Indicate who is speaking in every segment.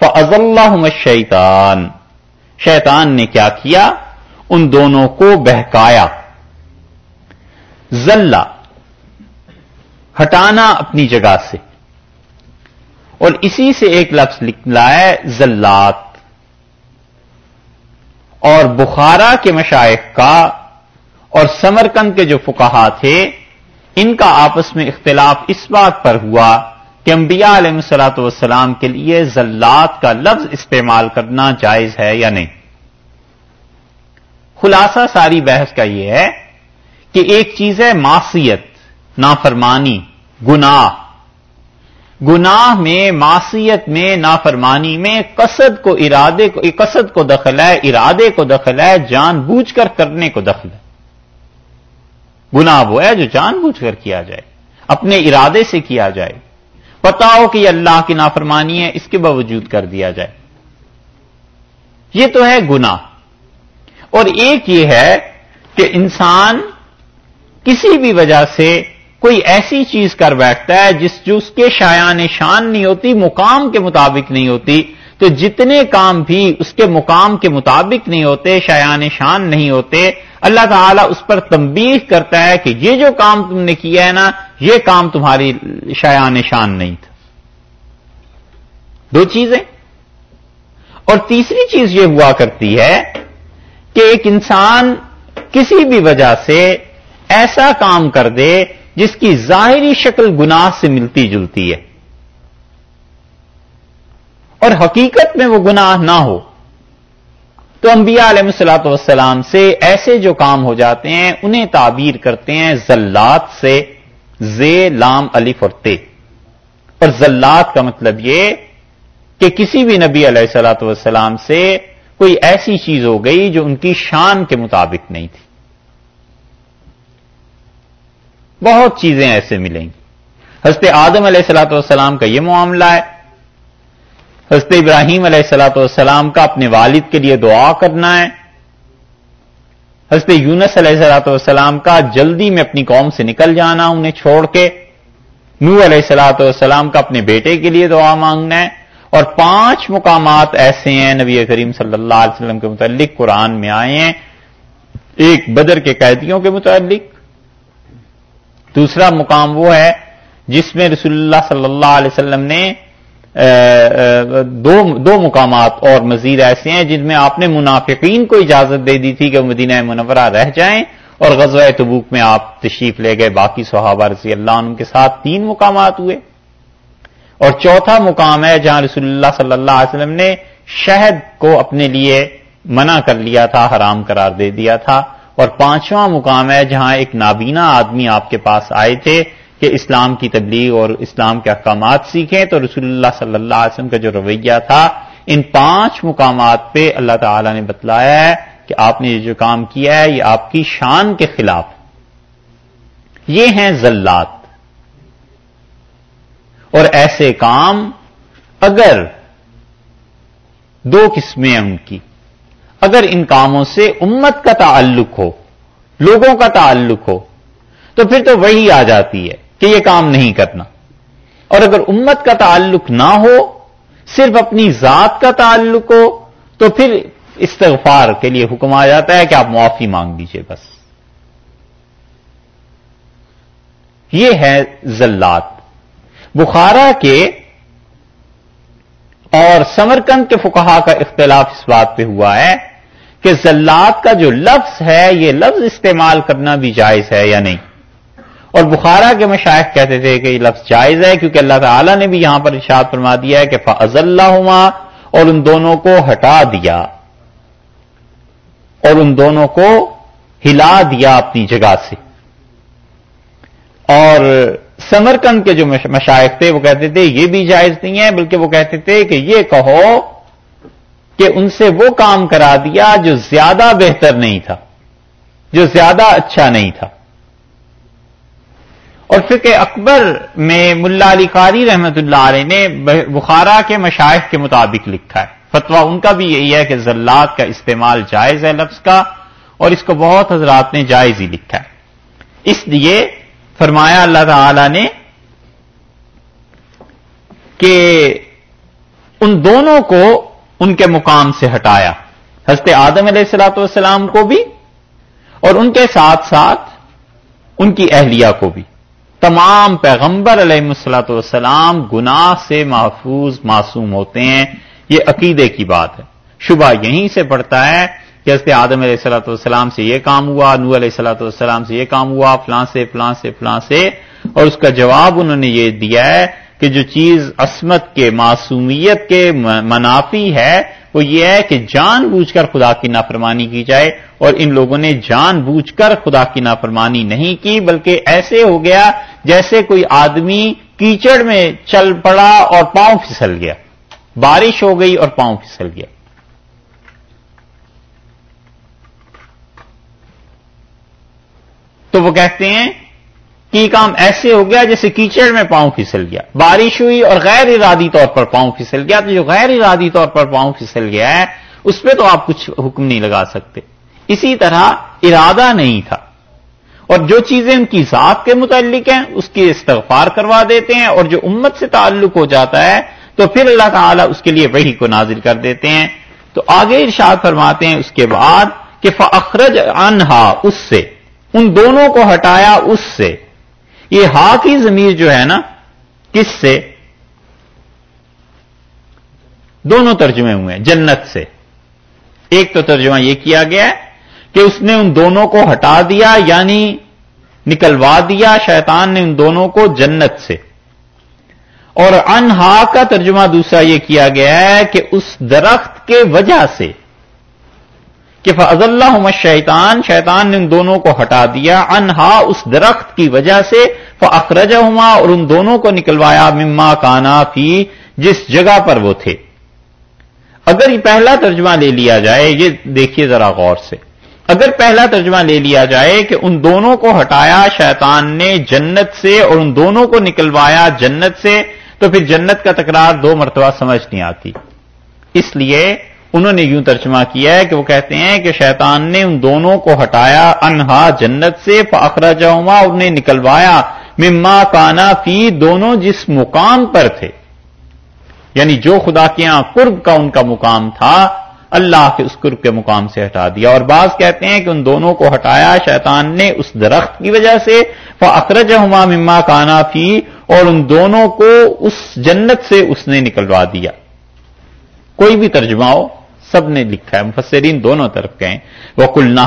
Speaker 1: فض اللہ شیطان شیطان نے کیا کیا؟ ان دونوں کو بہکایا۔ زلہ ہٹانا اپنی جگہ سے۔ اور اسی سے ایک لفظ نکلا ہے زلات اور بخارا کے مشائق کا اور سمرکند کے جو فکہ تھے، ان کا آپس میں اختلاف اس بات پر ہوا کہ انبیاء علیہ السلاۃ والسلام کے لیے زلات کا لفظ استعمال کرنا جائز ہے یا نہیں؟ خلاصہ ساری بحث کا یہ ہے کہ ایک چیز ہے معصیت، نافرمانی، گناہ۔ گناہ میں، معصیت میں، نافرمانی میں قصد کو ارادے کو قصد کو دخل ہے، ارادے کو دخل ہے، جان بوجھ کر کرنے کو دخل ہے۔ گناہ وہ ہے جو جان بوجھ کر کیا جائے، اپنے ارادے سے کیا جائے۔ پتا ہو کہ یہ اللہ کی نافرمانی ہے، اس کے باوجود کر دیا جائے۔ یہ تو ہے گناہ۔ اور ایک یہ ہے کہ انسان کسی بھی وجہ سے کوئی ایسی چیز کر بیٹھتا ہے جس، جو اس کے شایان شان نہیں ہوتی، مقام کے مطابق نہیں ہوتی۔ تو جتنے کام بھی اس کے مقام کے مطابق نہیں ہوتے، شایان شان نہیں ہوتے، اللہ تعالیٰ اس پر تنبیہ کرتا ہے کہ یہ جو کام تم نے کیا ہے نا یہ کام تمہاری شایان شان نہیں تھا۔ دو چیزیں۔ اور تیسری چیز یہ ہوا کرتی ہے کہ ایک انسان کسی بھی وجہ سے ایسا کام کر دے جس کی ظاہری شکل گناہ سے ملتی جلتی ہے۔ اور حقیقت میں وہ گناہ نہ ہو۔ تو انبیاء علیہ السلاۃ والسلام سے ایسے جو کام ہو جاتے ہیں، انہیں تعبیر کرتے ہیں زلات سے۔ زے لام، الف اور تے اور زلات کا مطلب یہ کہ کسی بھی نبی علیہ السلاۃ والسلام سے کوئی ایسی چیز ہو گئی جو ان کی شان کے مطابق نہیں تھی. بہت چیزیں ایسے ملیں گی. حضرت آدم علیہ السلاۃ والسلام کا یہ معاملہ ہے. حضرت ابراہیم علیہ السلاۃ والسلام کا اپنے والد کے لیے دعا کرنا ہے. حضرت یونس علیہ السلاۃ والسلام کا جلدی میں اپنی قوم سے نکل جانا، انہیں چھوڑ کے۔ نو علیہ السلاۃ والسلام کا اپنے بیٹے کے لیے دعا مانگنا ہے۔ اور پانچ مقامات ایسے ہیں نبی کریم صلی اللہ علیہ وسلم کے متعلق قرآن میں آئے ہیں۔ ایک بدر کے قیدیوں کے متعلق۔ دوسرا مقام وہ ہے جس میں رسول اللہ صلی اللہ علیہ وسلم نے دو دو مقامات اور مزید ایسے ہیں جن میں آپ نے منافقین کو اجازت دے دی تھی کہ مدینہ منورہ رہ جائیں اور غزوہ تبوک میں آپ تشریف لے گئے۔ باقی صحابہ رضی اللہ عنہ کے ساتھ تین مقامات ہوئے۔ اور چوتھا مقام ہے جہاں رسول اللہ صلی اللہ علیہ وسلم نے شہد کو اپنے لیے منع کر لیا تھا، حرام قرار دے دیا تھا۔ اور پانچواں مقام ہے جہاں ایک نابینا آدمی آپ کے پاس آئے تھے۔ کہ اسلام کی تبلیغ اور اسلام کے احکامات سیکھیں، تو رسول اللہ صلی اللہ علیہ وسلم کا جو رویہ تھا، ان پانچ مقامات پہ اللہ تعالی نے بتلایا ہے کہ آپ نے یہ جو کام کیا ہے، یہ آپ کی شان کے خلاف۔ یہ ہیں زلات۔ اور ایسے کام اگر دو قسمیں ہیں ان کی۔ اگر ان کاموں سے امت کا تعلق ہو، لوگوں کا تعلق ہو، تو پھر تو وہی آ جاتی ہے۔ کہ یہ کام نہیں کرنا۔ اور اگر امت کا تعلق نہ ہو، صرف اپنی ذات کا تعلق ہو، تو پھر استغفار کے لیے حکم آ جاتا ہے کہ آپ معافی مانگ لیجیے بس۔ یہ ہے زلات۔ بخارا کے اور سمرکند کے فکہ کا اختلاف اس بات پہ ہوا ہے کہ زلات کا جو لفظ ہے، یہ لفظ استعمال کرنا بھی جائز ہے یا نہیں۔ اور بخارا کے مشائق کہتے تھے کہ یہ لفظ جائز ہے کیونکہ اللہ تعالیٰ نے بھی یہاں پر ارشاد فرما دیا ہے کہ فض اللہ اور ان دونوں کو ہٹا دیا۔ اور ان دونوں کو ہلا دیا اپنی جگہ سے۔ اور سمرکند کے جو مشائق تھے وہ کہتے تھے یہ بھی جائز نہیں ہے، بلکہ وہ کہتے تھے کہ یہ کہو کہ ان سے وہ کام کرا دیا جو زیادہ بہتر نہیں تھا، جو زیادہ اچھا نہیں تھا۔ اور فقہ اکبر میں ملا علی قاری رحمت اللہ علیہ نے بخارا کے مشائق کے مطابق لکھا ہے۔ فتوا ان کا بھی یہی ہے کہ زلات کا استعمال جائز ہے لفظ کا اور اس کو بہت حضرات نے جائز ہی لکھا ہے۔ اس لیے فرمایا اللہ تعالی نے کہ ان دونوں کو ان کے مقام سے ہٹایا۔ حضرت آدم علیہ السلاۃ والسلام کو بھی اور ان کے ساتھ ساتھ ان کی اہلیہ کو بھی۔ تمام پیغمبر علیہ السلاۃ والسلام گناہ سے محفوظ معصوم ہوتے ہیں، یہ عقیدے کی بات ہے۔ شبہ یہیں سے پڑتا ہے کہ حضرت آدم علیہ السلاۃ والسلام سے یہ کام ہوا نو علیہ السلاۃ والسلام سے یہ کام ہوا، فلاں سے فلاں سے فلاں سے، اور اس کا جواب انہوں نے یہ دیا ہے کہ جو چیز عصمت کے معصومیت کے منافی ہے، وہ یہ ہے کہ جان بوجھ کر خدا کی نافرمانی کی جائے اور ان لوگوں نے جان بوجھ کر خدا کی نافرمانی نہیں کی، بلکہ ایسے ہو گیا جیسے کوئی آدمی کیچڑ میں چل پڑا اور پاؤں پھسل گیا۔ بارش ہو گئی اور پاؤں پھسل گیا۔ تو وہ کہتے ہیں کہ یہ کام ایسے ہو گیا جیسے کیچڑ میں پاؤں پھسل گیا۔ بارش ہوئی اور غیر ارادی طور پر پاؤں پھسل گیا۔ تو جو غیر ارادی طور پر پاؤں پھسل گیا ہے، اس پہ تو آپ کچھ حکم نہیں لگا سکتے۔ اسی طرح ارادہ نہیں تھا۔ اور جو چیزیں ان کی ذات کے متعلق ہیں، اس کی استغفار کروا دیتے ہیں اور جو امت سے تعلق ہو جاتا ہے، تو پھر اللہ تعالیٰ اس کے لیے وہی کو نازل کر دیتے ہیں۔ تو آگے ارشاد فرماتے ہیں اس کے بعد کہ فخرج انہا اس سے۔ ان دونوں کو ہٹایا اس سے۔ یہ ہا کی زمیر جو ہے نا، کس سے؟ دونوں ترجمے ہوئے ہیں، جنت سے۔ ایک تو ترجمہ یہ کیا گیا ہے کہ اس نے ان دونوں کو ہٹا دیا یعنی نکلوا دیا شیطان نے ان دونوں کو جنت سے۔ اور انہا کا ترجمہ دوسرا یہ کیا گیا ہے کہ اس درخت کے وجہ سے کہ فض اللہ شیطان شیطان نے ان دونوں کو ہٹا دیا انہا اس درخت کی وجہ سے فخرج ہما اور ان دونوں کو نکلوایا، مما کانا فی جس جگہ پر وہ تھے۔ اگر یہ پہلا ترجمہ لے لیا جائے، یہ دیکھیے ذرا غور سے۔ اگر پہلا ترجمہ لے لیا جائے کہ ان دونوں کو ہٹایا، شیطان نے جنت سے، اور ان دونوں کو نکلوایا جنت سے، تو پھر جنت کا تکرار دو مرتبہ سمجھ نہیں آتی۔ اس لیے انہوں نے یوں ترجمہ کیا ہے کہ وہ کہتے ہیں کہ شیطان نے ان دونوں کو ہٹایا، انہا جنت سے فخرا جما انہیں نکلوایا۔ مما کانا فی، دونوں جس مقام پر تھے۔ یعنی جو خدا کے یہاں قرب کا ان کا مقام تھا، اللہ کے اس قرب کے مقام سے ہٹا دیا۔ اور بعض کہتے ہیں کہ ان دونوں کو ہٹایا شیطان نے اس درخت کی وجہ سے۔ فخرج ہما مما کانا فی، اور ان دونوں کو اس جنت سے اس نے نکلوا دیا۔ کوئی بھی ترجمہ ہو سب نے لکھا ہے، مفسرین دونوں طرف گئے وہ کل نہ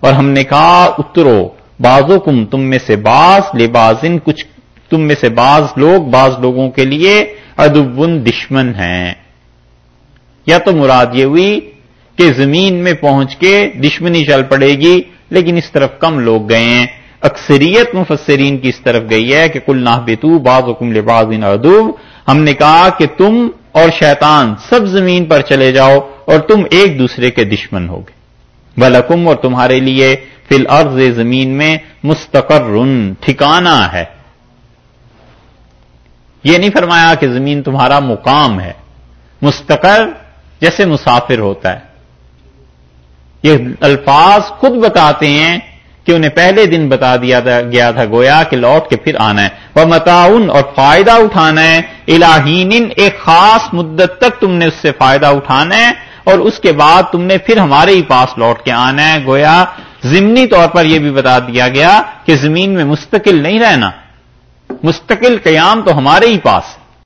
Speaker 1: اور ہم نے کہا، اترو بازو کم تم میں سے باز لے بازن کچھ تم میں سے بعض لوگ، بعض لوگوں کے لیے ادبن دشمن ہیں۔ یا تو مراد یہ ہوئی کہ زمین میں پہنچ کے دشمنی چل پڑے گی، لیکن اس طرف کم لوگ گئے ہیں۔ اکثریت مفسرین کی اس طرف گئی ہے کہ کل نہ بےتو باز حکم لباز ادب ہم نے کہا کہ تم اور شیطان سب زمین پر چلے جاؤ اور تم ایک دوسرے کے دشمن ہوگے۔ بلکم اور تمہارے لیے فی الارض زمین میں مستقر ٹھکانا ہے۔ یہ نہیں فرمایا کہ زمین تمہارا مقام ہے۔ مستقر جیسے مسافر ہوتا ہے۔ یہ الفاظ خود بتاتے ہیں کہ انہیں پہلے دن بتا دیا گیا تھا گویا کہ لوٹ کے پھر آنا ہے۔ وہ متعاون اور فائدہ اٹھانا ہے۔ الہین ایک خاص مدت تک تم نے اس سے فائدہ اٹھانا ہے اور اس کے بعد تم نے پھر ہمارے ہی پاس لوٹ کے آنا ہے۔ گویا ضمنی طور پر یہ بھی بتا دیا گیا کہ زمین میں مستقل نہیں رہنا۔ مستقل قیام تو ہمارے ہی پاس